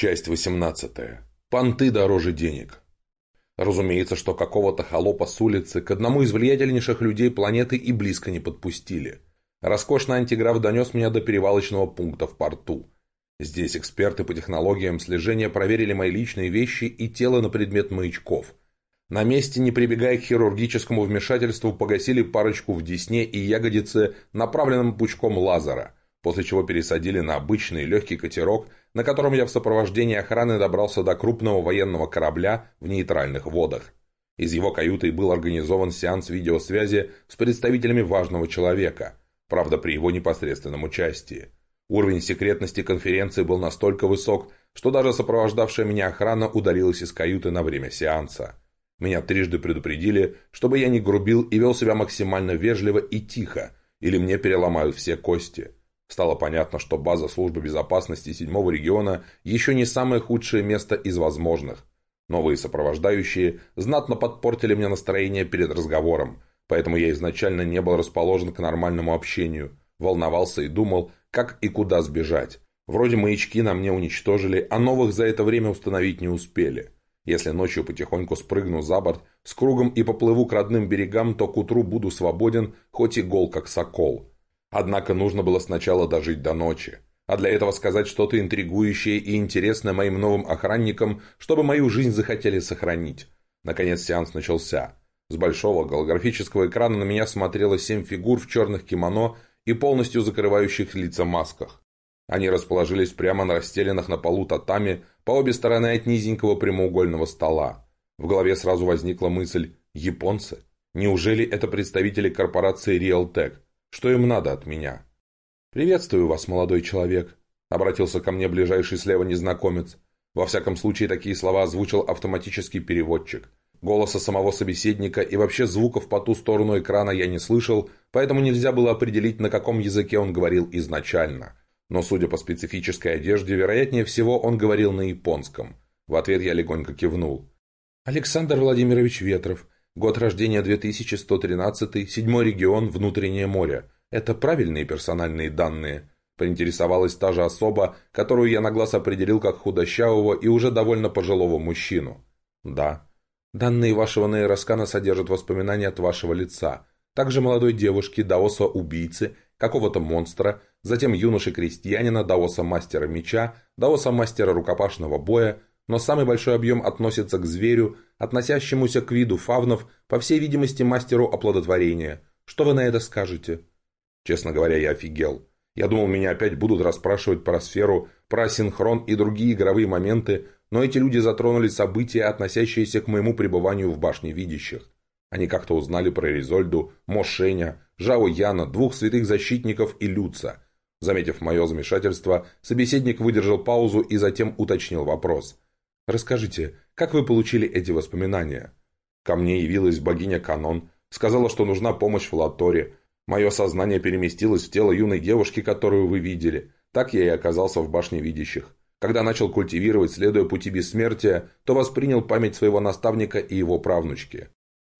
Часть 18. Понты дороже денег. Разумеется, что какого-то холопа с улицы к одному из влиятельнейших людей планеты и близко не подпустили. Роскошный антиграф донес меня до перевалочного пункта в порту. Здесь эксперты по технологиям слежения проверили мои личные вещи и тело на предмет маячков. На месте, не прибегая к хирургическому вмешательству, погасили парочку в десне и ягодице направленным пучком лазера – после чего пересадили на обычный легкий катерок, на котором я в сопровождении охраны добрался до крупного военного корабля в нейтральных водах. Из его каюты был организован сеанс видеосвязи с представителями важного человека, правда при его непосредственном участии. Уровень секретности конференции был настолько высок, что даже сопровождавшая меня охрана удалилась из каюты на время сеанса. Меня трижды предупредили, чтобы я не грубил и вел себя максимально вежливо и тихо, или мне переломают все кости – Стало понятно, что база службы безопасности седьмого региона еще не самое худшее место из возможных. Новые сопровождающие знатно подпортили мне настроение перед разговором, поэтому я изначально не был расположен к нормальному общению, волновался и думал, как и куда сбежать. Вроде маячки на мне уничтожили, а новых за это время установить не успели. Если ночью потихоньку спрыгну за борт, с кругом и поплыву к родным берегам, то к утру буду свободен, хоть и гол как сокол. Однако нужно было сначала дожить до ночи, а для этого сказать что-то интригующее и интересное моим новым охранникам, чтобы мою жизнь захотели сохранить. Наконец сеанс начался. С большого голографического экрана на меня смотрело семь фигур в черных кимоно и полностью закрывающих лица масках. Они расположились прямо на расстеленных на полу татами по обе стороны от низенького прямоугольного стола. В голове сразу возникла мысль «Японцы? Неужели это представители корпорации Realtek?» Что им надо от меня? «Приветствую вас, молодой человек», — обратился ко мне ближайший слева незнакомец. Во всяком случае, такие слова озвучил автоматический переводчик. Голоса самого собеседника и вообще звуков по ту сторону экрана я не слышал, поэтому нельзя было определить, на каком языке он говорил изначально. Но, судя по специфической одежде, вероятнее всего, он говорил на японском. В ответ я легонько кивнул. «Александр Владимирович Ветров, Год рождения 2113, седьмой регион, внутреннее море. Это правильные персональные данные?» Поинтересовалась та же особа, которую я на глаз определил как худощавого и уже довольно пожилого мужчину. «Да». «Данные вашего нейроскана содержат воспоминания от вашего лица. Также молодой девушки, даоса-убийцы, какого-то монстра, затем юноши-крестьянина, даоса-мастера меча, даоса-мастера рукопашного боя, но самый большой объем относится к зверю, относящемуся к виду фавнов, по всей видимости, мастеру оплодотворения. Что вы на это скажете? Честно говоря, я офигел. Я думал, меня опять будут расспрашивать про сферу, про синхрон и другие игровые моменты, но эти люди затронули события, относящиеся к моему пребыванию в башне видящих. Они как-то узнали про Резольду, Мошеня, Жао Яна, двух святых защитников и Люца. Заметив мое замешательство, собеседник выдержал паузу и затем уточнил вопрос – Расскажите, как вы получили эти воспоминания? Ко мне явилась богиня Канон, сказала, что нужна помощь в Латоре. Мое сознание переместилось в тело юной девушки, которую вы видели. Так я и оказался в башне видящих. Когда начал культивировать, следуя пути бессмертия, то воспринял память своего наставника и его правнучки.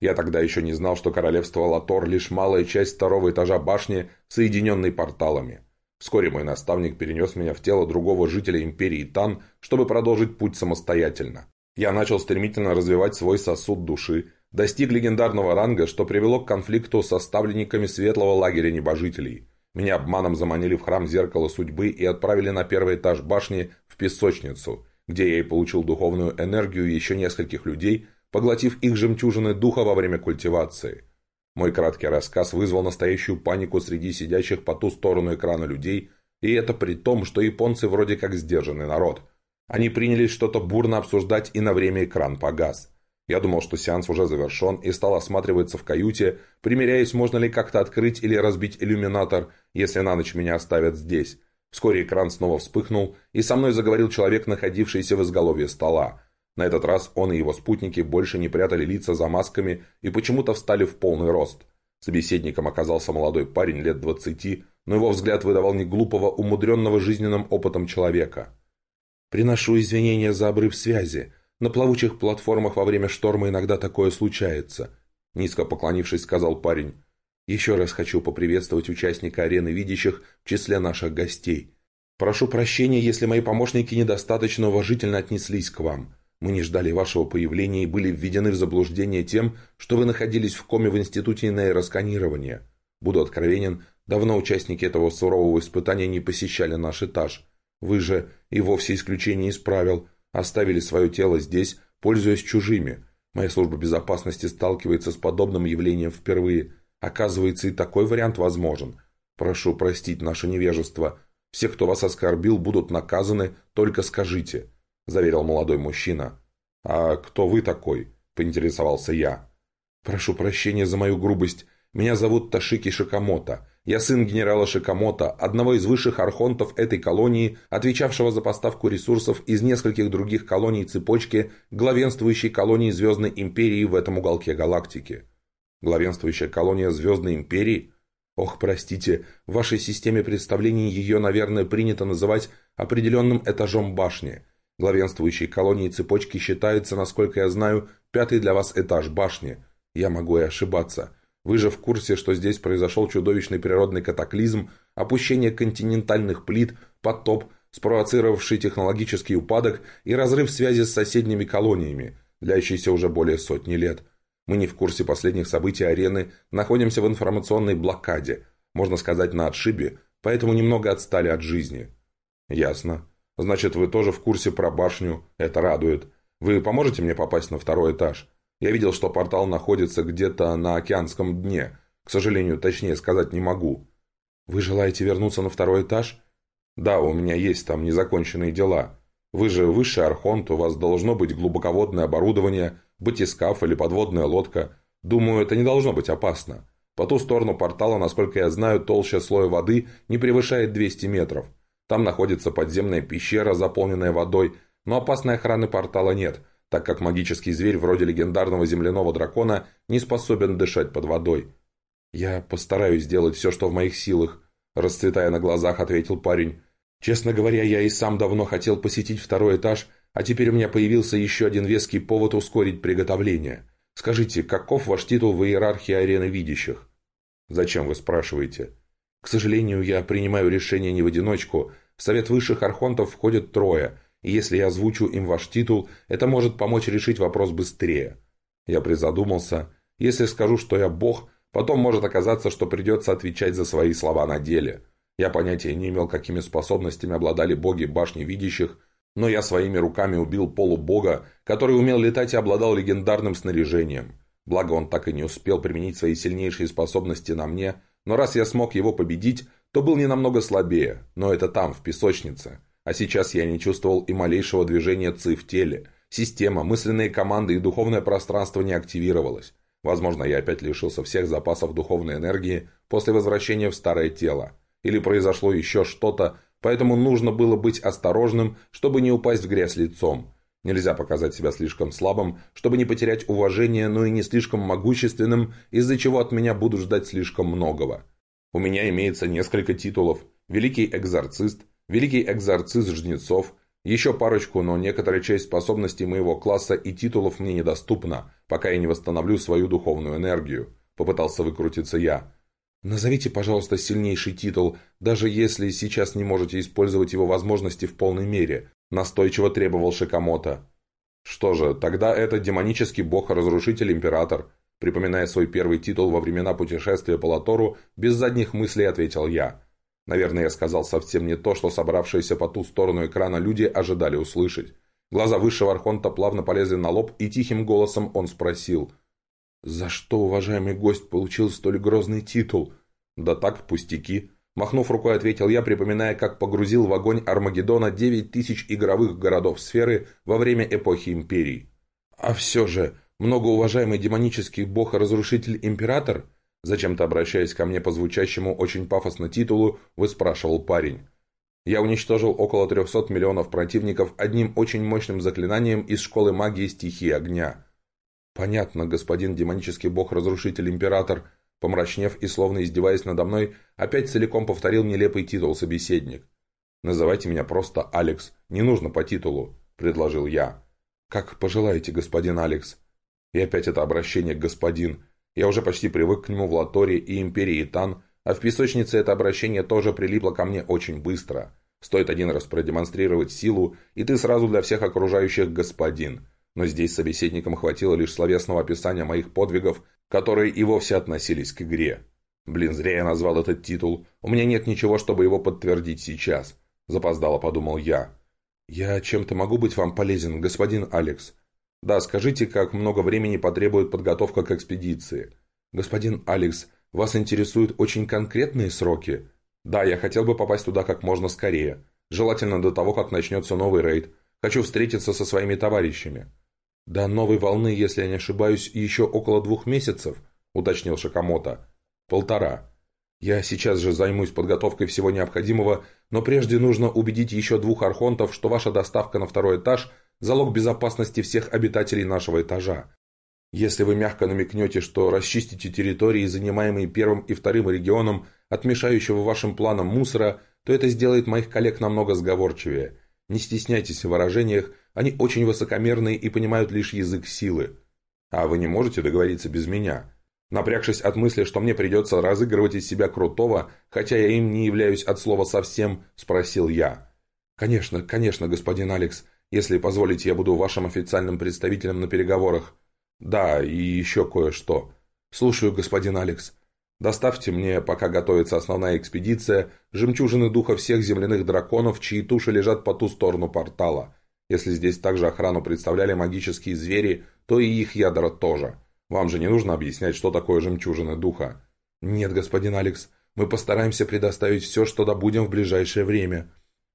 Я тогда еще не знал, что королевство Латор – лишь малая часть второго этажа башни, соединенной порталами. Вскоре мой наставник перенес меня в тело другого жителя империи Тан, чтобы продолжить путь самостоятельно. Я начал стремительно развивать свой сосуд души, достиг легендарного ранга, что привело к конфликту со ставленниками светлого лагеря небожителей. Меня обманом заманили в храм Зеркала Судьбы и отправили на первый этаж башни в песочницу, где я и получил духовную энергию еще нескольких людей, поглотив их жемчужины духа во время культивации. Мой краткий рассказ вызвал настоящую панику среди сидящих по ту сторону экрана людей, и это при том, что японцы вроде как сдержанный народ. Они принялись что-то бурно обсуждать, и на время экран погас. Я думал, что сеанс уже завершен, и стал осматриваться в каюте, примеряясь, можно ли как-то открыть или разбить иллюминатор, если на ночь меня оставят здесь. Вскоре экран снова вспыхнул, и со мной заговорил человек, находившийся в изголовье стола. На этот раз он и его спутники больше не прятали лица за масками и почему-то встали в полный рост. Собеседником оказался молодой парень лет двадцати, но его взгляд выдавал не глупого, умудренного жизненным опытом человека. «Приношу извинения за обрыв связи. На плавучих платформах во время шторма иногда такое случается», — низко поклонившись, сказал парень. «Еще раз хочу поприветствовать участника арены видящих в числе наших гостей. Прошу прощения, если мои помощники недостаточно уважительно отнеслись к вам. Мы не ждали вашего появления и были введены в заблуждение тем, что вы находились в коме в институте нейросканирования. Буду откровенен, давно участники этого сурового испытания не посещали наш этаж. Вы же, и вовсе исключение из правил, оставили свое тело здесь, пользуясь чужими. Моя служба безопасности сталкивается с подобным явлением впервые. Оказывается, и такой вариант возможен. Прошу простить наше невежество. Все, кто вас оскорбил, будут наказаны, только скажите», – заверил молодой мужчина. «А кто вы такой?» – поинтересовался я. «Прошу прощения за мою грубость. Меня зовут Ташики Шикамото. Я сын генерала Шикамото, одного из высших архонтов этой колонии, отвечавшего за поставку ресурсов из нескольких других колоний цепочки, главенствующей колонии Звездной Империи в этом уголке галактики. Главенствующая колония Звездной Империи? Ох, простите, в вашей системе представлений ее, наверное, принято называть определенным этажом башни. Главенствующей колонии цепочки считается, насколько я знаю, пятый для вас этаж башни. Я могу и ошибаться. Вы же в курсе, что здесь произошел чудовищный природный катаклизм, опущение континентальных плит, потоп, спровоцировавший технологический упадок и разрыв связи с соседними колониями, длящийся уже более сотни лет. Мы не в курсе последних событий арены, находимся в информационной блокаде, можно сказать, на отшибе, поэтому немного отстали от жизни. Ясно. Значит, вы тоже в курсе про башню, это радует. Вы поможете мне попасть на второй этаж? Я видел, что портал находится где-то на океанском дне. К сожалению, точнее сказать не могу. Вы желаете вернуться на второй этаж? Да, у меня есть там незаконченные дела. Вы же высший архонт, у вас должно быть глубоководное оборудование, батискаф или подводная лодка. Думаю, это не должно быть опасно. По ту сторону портала, насколько я знаю, толща слоя воды не превышает 200 метров. Там находится подземная пещера, заполненная водой, но опасной охраны портала нет – так как магический зверь вроде легендарного земляного дракона не способен дышать под водой. «Я постараюсь сделать все, что в моих силах», – расцветая на глазах, ответил парень. «Честно говоря, я и сам давно хотел посетить второй этаж, а теперь у меня появился еще один веский повод ускорить приготовление. Скажите, каков ваш титул в иерархии арены видящих?» «Зачем вы спрашиваете?» «К сожалению, я принимаю решение не в одиночку. В Совет Высших Архонтов входит трое – и если я озвучу им ваш титул, это может помочь решить вопрос быстрее. Я призадумался. Если скажу, что я бог, потом может оказаться, что придется отвечать за свои слова на деле. Я понятия не имел, какими способностями обладали боги башни видящих, но я своими руками убил полубога, который умел летать и обладал легендарным снаряжением. Благо он так и не успел применить свои сильнейшие способности на мне, но раз я смог его победить, то был не намного слабее, но это там, в песочнице. А сейчас я не чувствовал и малейшего движения ЦИ в теле. Система, мысленные команды и духовное пространство не активировалось. Возможно, я опять лишился всех запасов духовной энергии после возвращения в старое тело. Или произошло еще что-то, поэтому нужно было быть осторожным, чтобы не упасть в грязь лицом. Нельзя показать себя слишком слабым, чтобы не потерять уважение, но и не слишком могущественным, из-за чего от меня будут ждать слишком многого. У меня имеется несколько титулов. Великий экзорцист, Великий экзорцист жнецов, еще парочку, но некоторая часть способностей моего класса и титулов мне недоступна, пока я не восстановлю свою духовную энергию. Попытался выкрутиться я. Назовите, пожалуйста, сильнейший титул, даже если сейчас не можете использовать его возможности в полной мере, настойчиво требовал Шикамото. Что же, тогда это демонический бог-разрушитель-император. Припоминая свой первый титул во времена путешествия по Латору, без задних мыслей ответил я. Наверное, я сказал совсем не то, что собравшиеся по ту сторону экрана люди ожидали услышать. Глаза высшего архонта плавно полезли на лоб, и тихим голосом он спросил. «За что уважаемый гость получил столь грозный титул?» «Да так, пустяки». Махнув рукой, ответил я, припоминая, как погрузил в огонь Армагеддона 9 тысяч игровых городов сферы во время эпохи Империи. «А все же, многоуважаемый демонический бог-разрушитель-император?» Зачем-то обращаясь ко мне по звучащему очень пафосно титулу, выспрашивал парень. Я уничтожил около 300 миллионов противников одним очень мощным заклинанием из школы магии стихии огня. Понятно, господин демонический бог-разрушитель-император, помрачнев и словно издеваясь надо мной, опять целиком повторил нелепый титул собеседник. «Называйте меня просто Алекс, не нужно по титулу», — предложил я. «Как пожелаете, господин Алекс». И опять это обращение «господин», я уже почти привык к нему в Латоре и Империи Тан, а в песочнице это обращение тоже прилипло ко мне очень быстро. Стоит один раз продемонстрировать силу, и ты сразу для всех окружающих господин. Но здесь собеседникам хватило лишь словесного описания моих подвигов, которые и вовсе относились к игре. Блин, зря я назвал этот титул. У меня нет ничего, чтобы его подтвердить сейчас. Запоздало подумал я. Я чем-то могу быть вам полезен, господин Алекс? Да, скажите, как много времени потребует подготовка к экспедиции. Господин Алекс, вас интересуют очень конкретные сроки? Да, я хотел бы попасть туда как можно скорее. Желательно до того, как начнется новый рейд. Хочу встретиться со своими товарищами. До новой волны, если я не ошибаюсь, еще около двух месяцев, уточнил Шакамото. Полтора. Я сейчас же займусь подготовкой всего необходимого, но прежде нужно убедить еще двух архонтов, что ваша доставка на второй этаж – залог безопасности всех обитателей нашего этажа. Если вы мягко намекнете, что расчистите территории, занимаемые первым и вторым регионом, от мешающего вашим планам мусора, то это сделает моих коллег намного сговорчивее. Не стесняйтесь в выражениях, они очень высокомерные и понимают лишь язык силы. А вы не можете договориться без меня? Напрягшись от мысли, что мне придется разыгрывать из себя крутого, хотя я им не являюсь от слова совсем, спросил я. «Конечно, конечно, господин Алекс. Если позволите, я буду вашим официальным представителем на переговорах. «Да, и еще кое-что. Слушаю, господин Алекс. Доставьте мне, пока готовится основная экспедиция, жемчужины духа всех земляных драконов, чьи туши лежат по ту сторону портала. Если здесь также охрану представляли магические звери, то и их ядра тоже. Вам же не нужно объяснять, что такое жемчужины духа». «Нет, господин Алекс, мы постараемся предоставить все, что добудем в ближайшее время».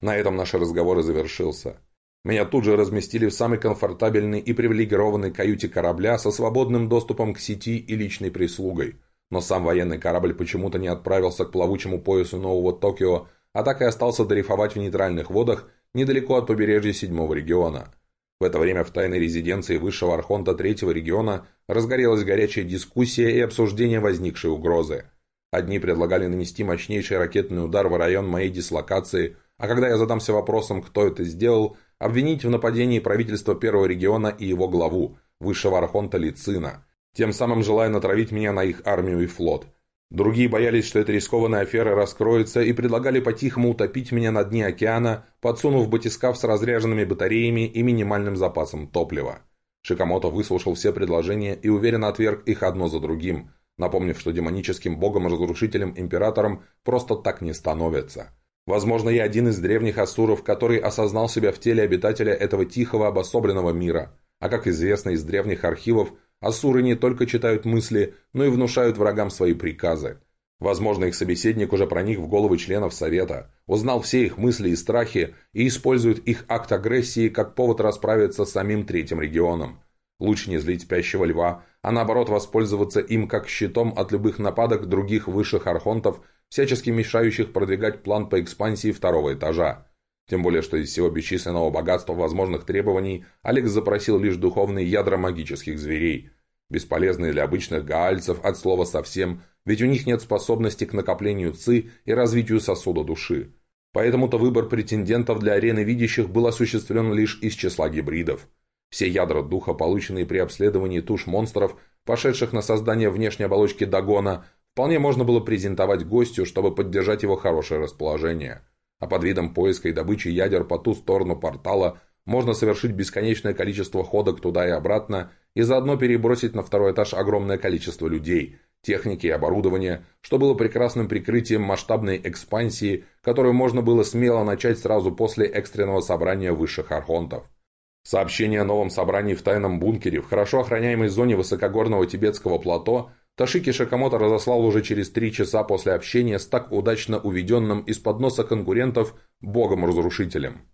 На этом наш разговор и завершился. Меня тут же разместили в самой комфортабельной и привилегированной каюте корабля со свободным доступом к сети и личной прислугой. Но сам военный корабль почему-то не отправился к плавучему поясу Нового Токио, а так и остался дрейфовать в нейтральных водах недалеко от побережья седьмого региона. В это время в тайной резиденции высшего архонта третьего региона разгорелась горячая дискуссия и обсуждение возникшей угрозы. Одни предлагали нанести мощнейший ракетный удар в район моей дислокации, а когда я задамся вопросом, кто это сделал, обвинить в нападении правительства Первого региона и его главу, высшего архонта Лицина, тем самым желая натравить меня на их армию и флот. Другие боялись, что эта рискованная афера раскроется и предлагали по-тихому утопить меня на дне океана, подсунув батискаф с разряженными батареями и минимальным запасом топлива. Шикамото выслушал все предложения и уверенно отверг их одно за другим, напомнив, что демоническим богом-разрушителем-императором просто так не становится. Возможно, я один из древних асуров, который осознал себя в теле обитателя этого тихого обособленного мира. А как известно из древних архивов, асуры не только читают мысли, но и внушают врагам свои приказы. Возможно, их собеседник уже проник в головы членов Совета, узнал все их мысли и страхи и использует их акт агрессии как повод расправиться с самим Третьим регионом. Лучше не злить спящего льва, а наоборот воспользоваться им как щитом от любых нападок других высших архонтов всячески мешающих продвигать план по экспансии второго этажа. Тем более, что из всего бесчисленного богатства возможных требований Алекс запросил лишь духовные ядра магических зверей. Бесполезные для обычных гаальцев от слова совсем, ведь у них нет способности к накоплению ци и развитию сосуда души. Поэтому-то выбор претендентов для арены видящих был осуществлен лишь из числа гибридов. Все ядра духа, полученные при обследовании туш монстров, пошедших на создание внешней оболочки Дагона, Вполне можно было презентовать гостю, чтобы поддержать его хорошее расположение. А под видом поиска и добычи ядер по ту сторону портала можно совершить бесконечное количество ходок туда и обратно и заодно перебросить на второй этаж огромное количество людей, техники и оборудования, что было прекрасным прикрытием масштабной экспансии, которую можно было смело начать сразу после экстренного собрания высших архонтов. Сообщение о новом собрании в тайном бункере в хорошо охраняемой зоне высокогорного тибетского плато – Ташики Шакамото разослал уже через три часа после общения с так удачно уведенным из-под носа конкурентов богом-разрушителем.